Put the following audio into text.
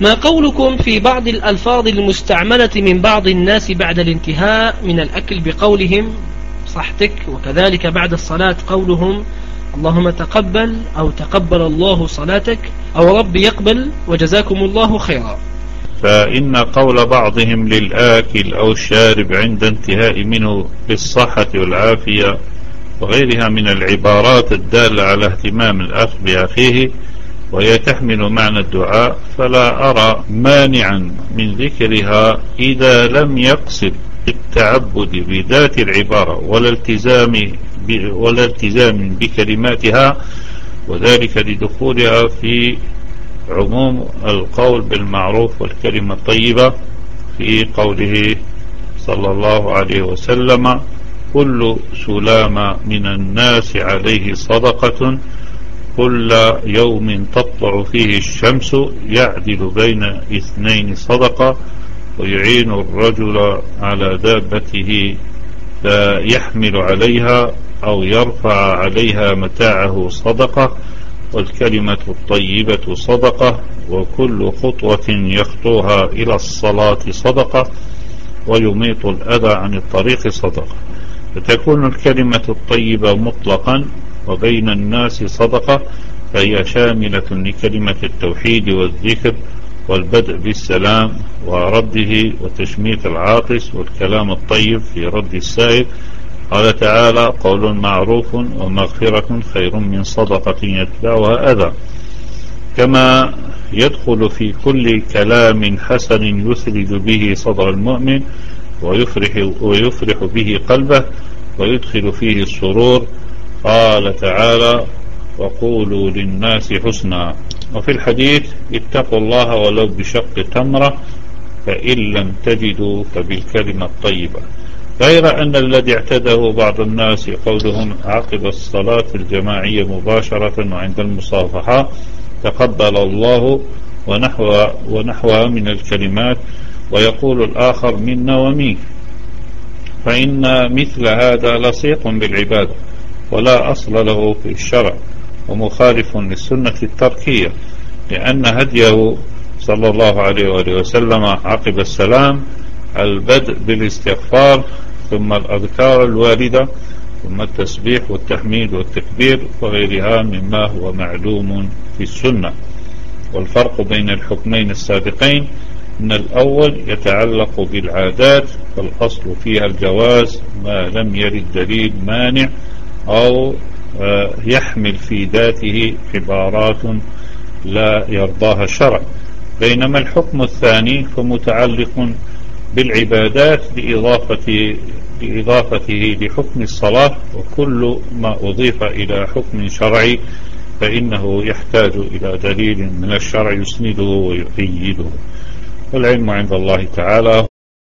ما قولكم في بعض الألفاظ المستعملة من بعض الناس بعد الانتهاء من الأكل بقولهم صحتك وكذلك بعد الصلاة قولهم اللهم تقبل أو تقبل الله صلاتك أو رب يقبل وجزاكم الله خيرا. فإن قول بعضهم للآكل أو الشارب عند انتهاء منه بالصحة والعافية وغيرها من العبارات الدالة على اهتمام الأخ بأخيه وهي تحمل معنى الدعاء فلا أرى مانعا من ذكرها إذا لم يقصد التعبد بذات العبارة ولا التزام ولا التزام بكلماتها وذلك لدخولها في عموم القول بالمعروف والكلمة الطيبة في قوله صلى الله عليه وسلم كل سلام من الناس عليه صدقة كل يوم تطلع فيه الشمس يعدل بين اثنين صدقة ويعين الرجل على دابته فيحمل عليها أو يرفع عليها متاعه صدقة والكلمة الطيبة صدقة وكل خطوة يخطوها إلى الصلاة صدقة ويميط الأذى عن الطريق صدقة. فتكون الكلمة الطيبة مطلقا وبين الناس صدقة فهي شاملة لكلمة التوحيد والذكر والبدء بالسلام ورده وتشميت العاطس والكلام الطيب في رد السائل. قال تعالى قول معروف ومغفرة خير من صدقة يتبعها أذى. كما يدخل في كل كلام حسن يثلج به صدر المؤمن ويفرح, ويفرح به قلبه ويدخل فيه السرور قال تعالى وقولوا للناس حسنا. وفي الحديث اتقوا الله ولو بشق تمرة فإن لم تجدوا فبالكلمة الطيبة. غير أن الذي اعتده بعض الناس قولهم عقب الصلاة الجماعية مباشرة وعند المصافحة تقبل الله ونحو ونحوها من الكلمات ويقول الآخر منا ومنك فإن مثل هذا لصيق بالعبادة. ولا أصل له في الشرع ومخالف للسنة التركية لأن هديه صلى الله عليه وآله وسلم عقب السلام البدء بالاستغفار ثم الأذكار الواردة ثم التسبيح والتحميد والتكبير وغيرها مما هو معلوم في السنة. والفرق بين الحكمين السابقين أن الأول يتعلق بالعادات فالأصل فيها الجواز ما لم يرد دليل مانع أو آه، يحمل في ذاته عبارات لا يرضاها الشرع بينما الحكم الثاني فمتعلق بالعبادات بإضافة بإضافته لحكم الصلاة وكل ما أضيف إلى حكم شرعي فإنه يحتاج إلى دليل من الشرع يسنده ويؤيده. والعلم عند الله تعالى